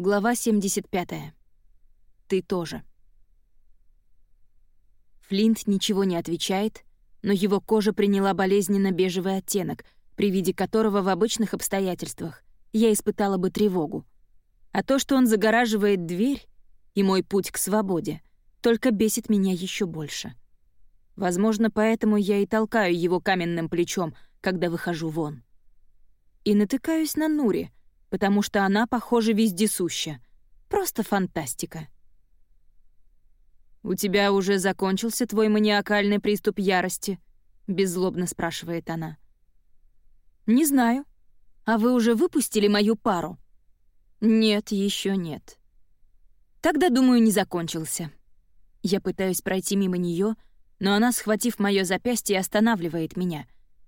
Глава 75. Ты тоже. Флинт ничего не отвечает, но его кожа приняла болезненно-бежевый оттенок, при виде которого в обычных обстоятельствах я испытала бы тревогу. А то, что он загораживает дверь и мой путь к свободе, только бесит меня еще больше. Возможно, поэтому я и толкаю его каменным плечом, когда выхожу вон. И натыкаюсь на Нури, потому что она, похоже, вездесуща. Просто фантастика. «У тебя уже закончился твой маниакальный приступ ярости?» — беззлобно спрашивает она. «Не знаю. А вы уже выпустили мою пару?» «Нет, еще нет». «Тогда, думаю, не закончился». Я пытаюсь пройти мимо нее, но она, схватив моё запястье, останавливает меня.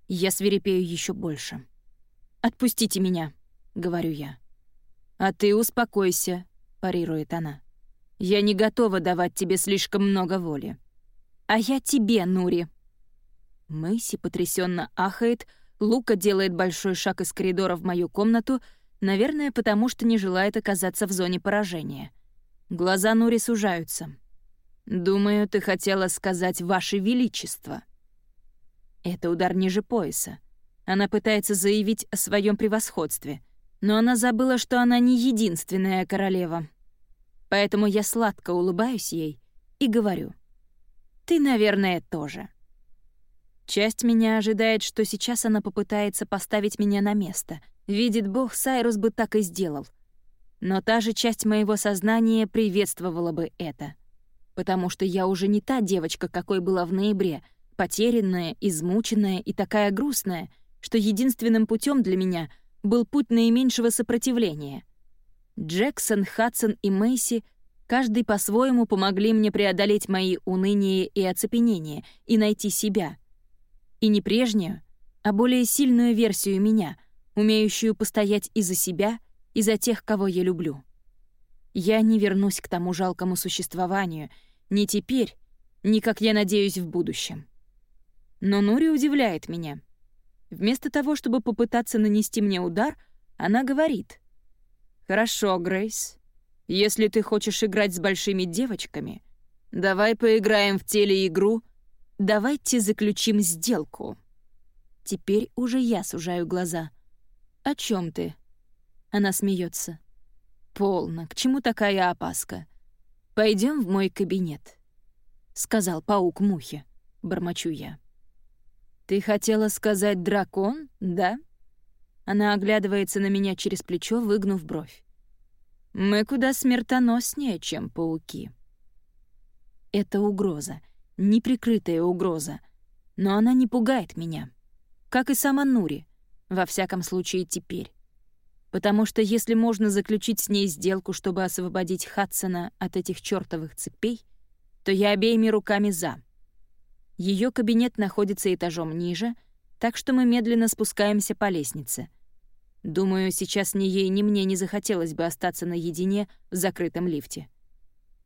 Я свирепею еще больше. «Отпустите меня», — говорю я. «А ты успокойся», — парирует она. «Я не готова давать тебе слишком много воли». «А я тебе, Нури». Мэйси потрясенно ахает, Лука делает большой шаг из коридора в мою комнату, наверное, потому что не желает оказаться в зоне поражения. Глаза Нури сужаются. «Думаю, ты хотела сказать «Ваше Величество». Это удар ниже пояса. Она пытается заявить о своем превосходстве, но она забыла, что она не единственная королева. Поэтому я сладко улыбаюсь ей и говорю. «Ты, наверное, тоже». Часть меня ожидает, что сейчас она попытается поставить меня на место. Видит Бог, Сайрус бы так и сделал. Но та же часть моего сознания приветствовала бы это. Потому что я уже не та девочка, какой была в ноябре, потерянная, измученная и такая грустная, что единственным путем для меня был путь наименьшего сопротивления. Джексон, Хадсон и Мэйси каждый по-своему помогли мне преодолеть мои уныние и оцепенение и найти себя. И не прежнюю, а более сильную версию меня, умеющую постоять и за себя, и за тех, кого я люблю. Я не вернусь к тому жалкому существованию, ни теперь, ни, как я надеюсь, в будущем. Но Нури удивляет меня — Вместо того, чтобы попытаться нанести мне удар, она говорит. «Хорошо, Грейс. Если ты хочешь играть с большими девочками, давай поиграем в телеигру «Давайте заключим сделку». Теперь уже я сужаю глаза. «О чем ты?» Она смеется. «Полно. К чему такая опаска? Пойдем в мой кабинет», — сказал паук Мухе. Бормочу я. «Ты хотела сказать дракон, да?» Она оглядывается на меня через плечо, выгнув бровь. «Мы куда смертоноснее, чем пауки». Это угроза, неприкрытая угроза, но она не пугает меня. Как и сама Нури, во всяком случае теперь. Потому что если можно заключить с ней сделку, чтобы освободить Хадсона от этих чёртовых цепей, то я обеими руками «за». Ее кабинет находится этажом ниже, так что мы медленно спускаемся по лестнице. Думаю, сейчас ни ей, ни мне не захотелось бы остаться наедине в закрытом лифте.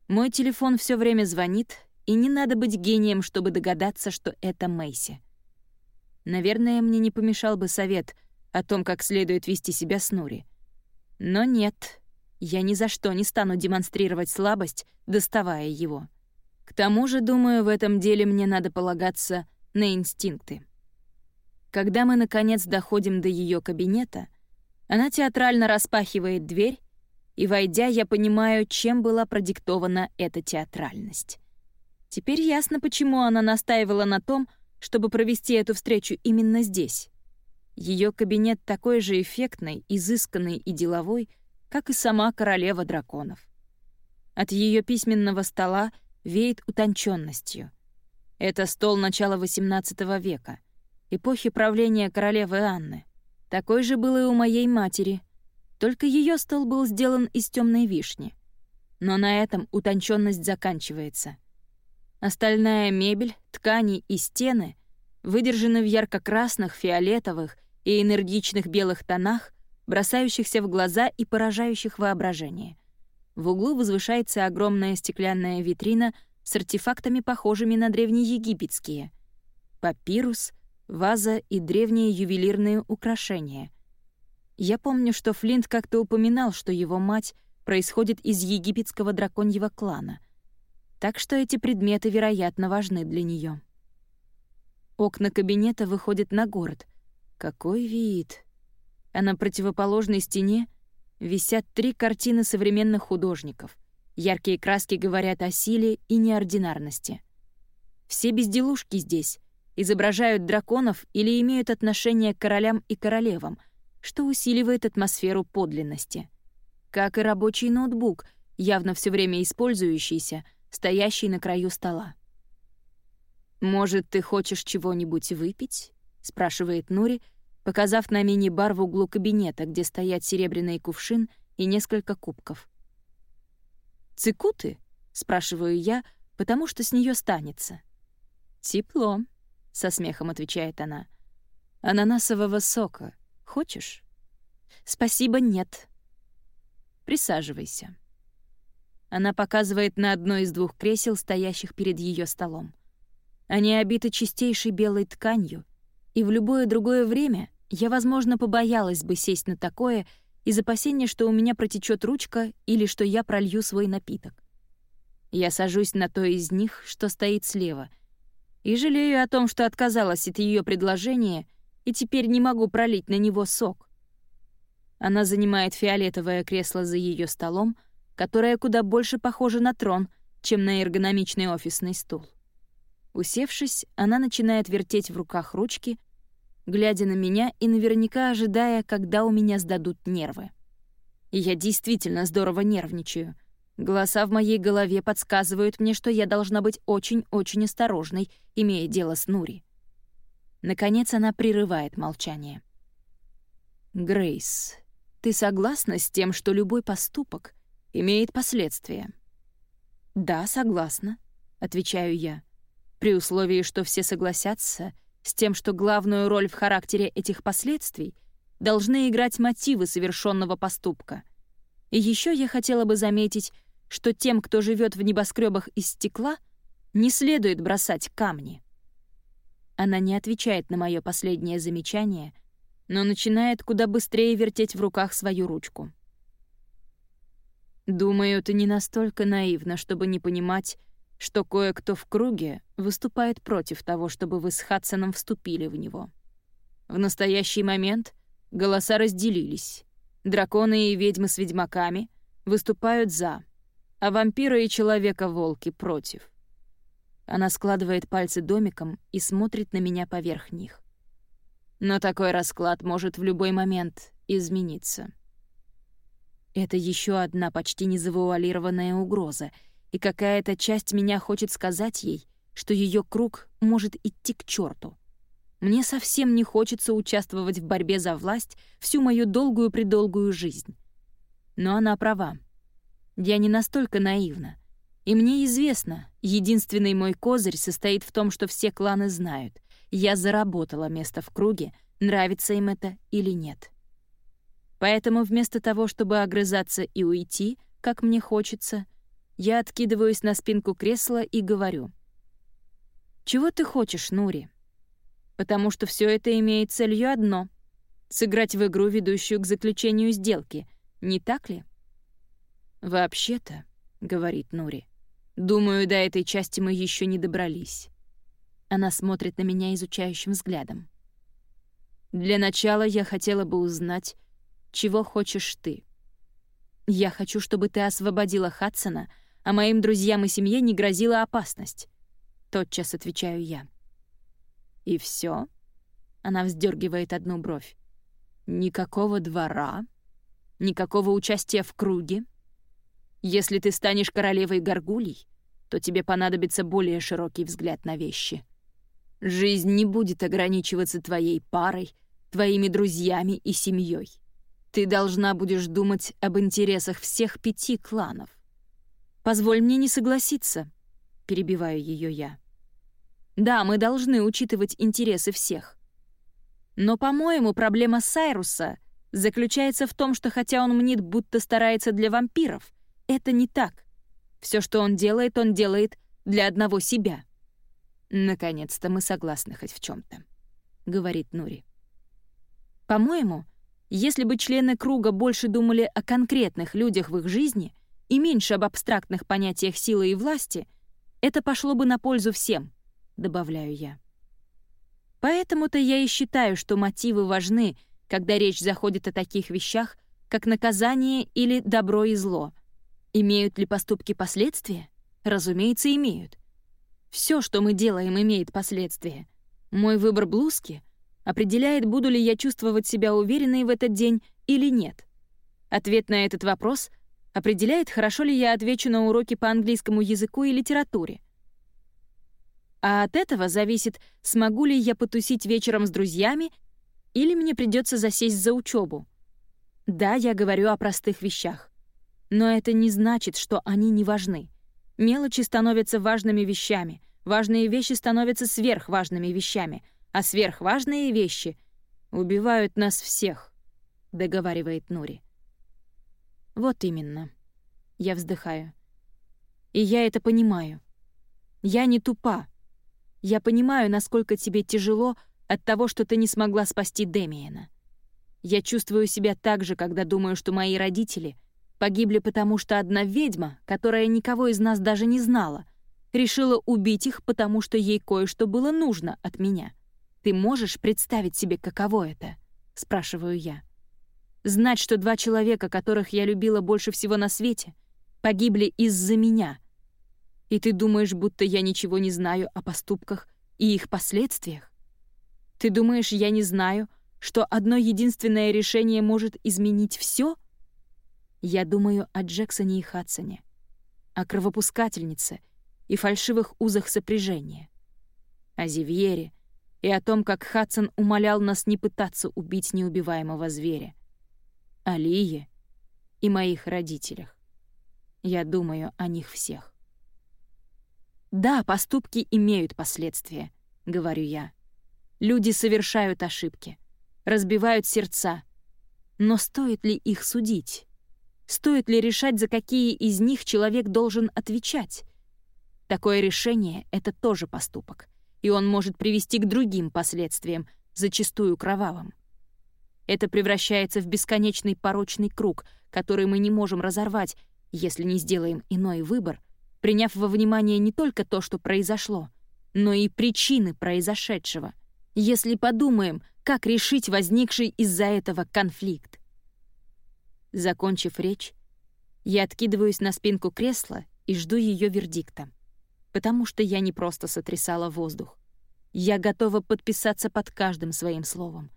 Мой телефон все время звонит, и не надо быть гением, чтобы догадаться, что это Мэйси. Наверное, мне не помешал бы совет о том, как следует вести себя с Нури. Но нет, я ни за что не стану демонстрировать слабость, доставая его. Тому же, думаю, в этом деле мне надо полагаться на инстинкты. Когда мы, наконец, доходим до ее кабинета, она театрально распахивает дверь, и, войдя, я понимаю, чем была продиктована эта театральность. Теперь ясно, почему она настаивала на том, чтобы провести эту встречу именно здесь. Ее кабинет такой же эффектный, изысканный и деловой, как и сама королева драконов. От ее письменного стола — веет утонченностью. Это стол начала XVIII века, эпохи правления королевы Анны. Такой же был и у моей матери, только ее стол был сделан из темной вишни. Но на этом утонченность заканчивается. Остальная мебель, ткани и стены выдержаны в ярко-красных, фиолетовых и энергичных белых тонах, бросающихся в глаза и поражающих воображение — в углу возвышается огромная стеклянная витрина с артефактами, похожими на древнеегипетские. Папирус, ваза и древние ювелирные украшения. Я помню, что Флинт как-то упоминал, что его мать происходит из египетского драконьего клана, так что эти предметы, вероятно, важны для нее. Окна кабинета выходят на город. Какой вид! А на противоположной стене висят три картины современных художников. Яркие краски говорят о силе и неординарности. Все безделушки здесь изображают драконов или имеют отношение к королям и королевам, что усиливает атмосферу подлинности. Как и рабочий ноутбук, явно все время использующийся, стоящий на краю стола. «Может, ты хочешь чего-нибудь выпить?» — спрашивает Нури, показав на мини-бар в углу кабинета, где стоят серебряный кувшин и несколько кубков. «Цикуты?» — спрашиваю я, потому что с нее станется. «Тепло», — со смехом отвечает она. «Ананасового сока. Хочешь?» «Спасибо, нет». «Присаживайся». Она показывает на одно из двух кресел, стоящих перед ее столом. Они обиты чистейшей белой тканью, и в любое другое время я, возможно, побоялась бы сесть на такое из опасения, что у меня протечет ручка или что я пролью свой напиток. Я сажусь на то из них, что стоит слева, и жалею о том, что отказалась от ее предложения и теперь не могу пролить на него сок. Она занимает фиолетовое кресло за ее столом, которое куда больше похоже на трон, чем на эргономичный офисный стул. Усевшись, она начинает вертеть в руках ручки, глядя на меня и наверняка ожидая, когда у меня сдадут нервы. Я действительно здорово нервничаю. Голоса в моей голове подсказывают мне, что я должна быть очень-очень осторожной, имея дело с Нури. Наконец она прерывает молчание. «Грейс, ты согласна с тем, что любой поступок имеет последствия?» «Да, согласна», — отвечаю я при условии, что все согласятся с тем, что главную роль в характере этих последствий должны играть мотивы совершенного поступка. И еще я хотела бы заметить, что тем, кто живет в небоскребах из стекла, не следует бросать камни. Она не отвечает на мое последнее замечание, но начинает куда быстрее вертеть в руках свою ручку. Думаю, ты не настолько наивна, чтобы не понимать, что кое-кто в круге выступает против того, чтобы вы с Хадсоном вступили в него. В настоящий момент голоса разделились. Драконы и ведьмы с ведьмаками выступают «за», а вампиры и человека-волки — против. Она складывает пальцы домиком и смотрит на меня поверх них. Но такой расклад может в любой момент измениться. Это еще одна почти незавуалированная угроза — и какая-то часть меня хочет сказать ей, что ее круг может идти к черту. Мне совсем не хочется участвовать в борьбе за власть всю мою долгую-предолгую жизнь. Но она права. Я не настолько наивна. И мне известно, единственный мой козырь состоит в том, что все кланы знают. Я заработала место в круге, нравится им это или нет. Поэтому вместо того, чтобы огрызаться и уйти, как мне хочется, я откидываюсь на спинку кресла и говорю. «Чего ты хочешь, Нури?» «Потому что все это имеет целью одно — сыграть в игру, ведущую к заключению сделки, не так ли?» «Вообще-то», — говорит Нури, — «думаю, до этой части мы еще не добрались». Она смотрит на меня изучающим взглядом. «Для начала я хотела бы узнать, чего хочешь ты. Я хочу, чтобы ты освободила Хадсона — а моим друзьям и семье не грозила опасность. Тотчас отвечаю я. И все? Она вздергивает одну бровь. Никакого двора, никакого участия в круге. Если ты станешь королевой горгулей, то тебе понадобится более широкий взгляд на вещи. Жизнь не будет ограничиваться твоей парой, твоими друзьями и семьей. Ты должна будешь думать об интересах всех пяти кланов. «Позволь мне не согласиться», — перебиваю ее я. «Да, мы должны учитывать интересы всех. Но, по-моему, проблема Сайруса заключается в том, что хотя он мнит, будто старается для вампиров, это не так. Все, что он делает, он делает для одного себя». «Наконец-то мы согласны хоть в чем то говорит Нури. «По-моему, Если бы члены круга больше думали о конкретных людях в их жизни и меньше об абстрактных понятиях силы и власти, это пошло бы на пользу всем, добавляю я. Поэтому-то я и считаю, что мотивы важны, когда речь заходит о таких вещах, как наказание или добро и зло. Имеют ли поступки последствия? Разумеется, имеют. Все, что мы делаем, имеет последствия. Мой выбор блузки определяет, буду ли я чувствовать себя уверенной в этот день или нет. Ответ на этот вопрос определяет, хорошо ли я отвечу на уроки по английскому языку и литературе. А от этого зависит, смогу ли я потусить вечером с друзьями или мне придется засесть за учебу. Да, я говорю о простых вещах. Но это не значит, что они не важны. Мелочи становятся важными вещами, важные вещи становятся сверхважными вещами, а сверхважные вещи убивают нас всех, договаривает Нури. Вот именно. Я вздыхаю. И я это понимаю. Я не тупа. Я понимаю, насколько тебе тяжело от того, что ты не смогла спасти Демиена. Я чувствую себя так же, когда думаю, что мои родители погибли потому, что одна ведьма, которая никого из нас даже не знала, решила убить их, потому что ей кое-что было нужно от меня. Ты можешь представить себе, каково это? спрашиваю я. Знать, что два человека, которых я любила больше всего на свете, погибли из-за меня. И ты думаешь, будто я ничего не знаю о поступках и их последствиях? Ты думаешь, я не знаю, что одно единственное решение может изменить все? Я думаю о Джексоне и Хадсоне, о кровопускательнице и фальшивых узах сопряжения, о Зивьере и о том, как Хадсон умолял нас не пытаться убить неубиваемого зверя, о Лие и моих родителях. Я думаю о них всех. «Да, поступки имеют последствия», — говорю я. «Люди совершают ошибки разбивают сердца. Но стоит ли их судить? Стоит ли решать, за какие из них человек должен отвечать? Такое решение — это тоже поступок, и он может привести к другим последствиям, зачастую кровавым. Это превращается в бесконечный порочный круг, который мы не можем разорвать, если не сделаем иной выбор, приняв во внимание не только то, что произошло, но и причины произошедшего. Если подумаем — как решить возникший из-за этого конфликт. Закончив речь, я откидываюсь на спинку кресла и жду ее вердикта. Потому что я не просто сотрясала воздух. Я готова подписаться под каждым своим словом.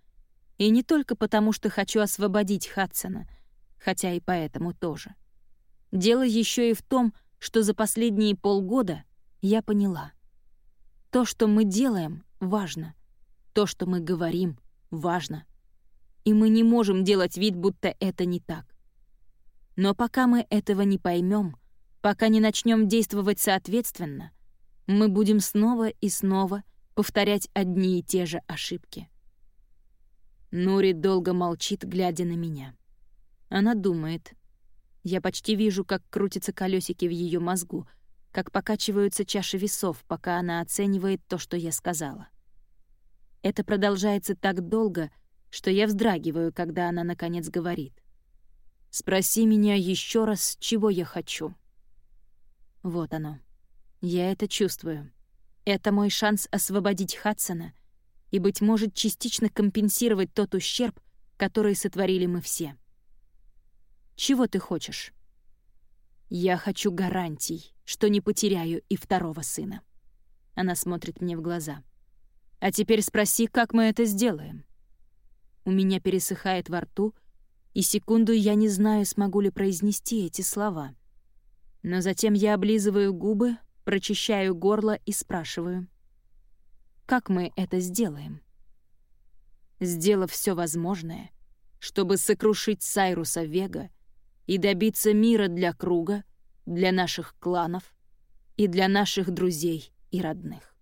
И не только потому, что хочу освободить Хадсона, хотя и поэтому тоже. Дело еще и в том, что за последние полгода я поняла. То, что мы делаем, важно. То, что мы говорим, важно. И мы не можем делать вид, будто это не так. Но пока мы этого не поймем, пока не начнем действовать соответственно, мы будем снова и снова повторять одни и те же ошибки. Нури долго молчит, глядя на меня. Она думает. Я почти вижу, как крутятся колесики в ее мозгу, как покачиваются чаши весов, пока она оценивает то, что я сказала. Это продолжается так долго, что я вздрагиваю, когда она наконец говорит. «Спроси меня еще раз, чего я хочу». Вот оно. Я это чувствую. Это мой шанс освободить Хадсона и, быть может, частично компенсировать тот ущерб, который сотворили мы все. Чего ты хочешь? Я хочу гарантий, что не потеряю и второго сына. Она смотрит мне в глаза. А теперь спроси, как мы это сделаем. У меня пересыхает во рту, и секунду я не знаю, смогу ли произнести эти слова. Но затем я облизываю губы, прочищаю горло и спрашиваю. Как мы это сделаем? Сделав все возможное, чтобы сокрушить Сайруса Вега и добиться мира для круга, для наших кланов и для наших друзей и родных.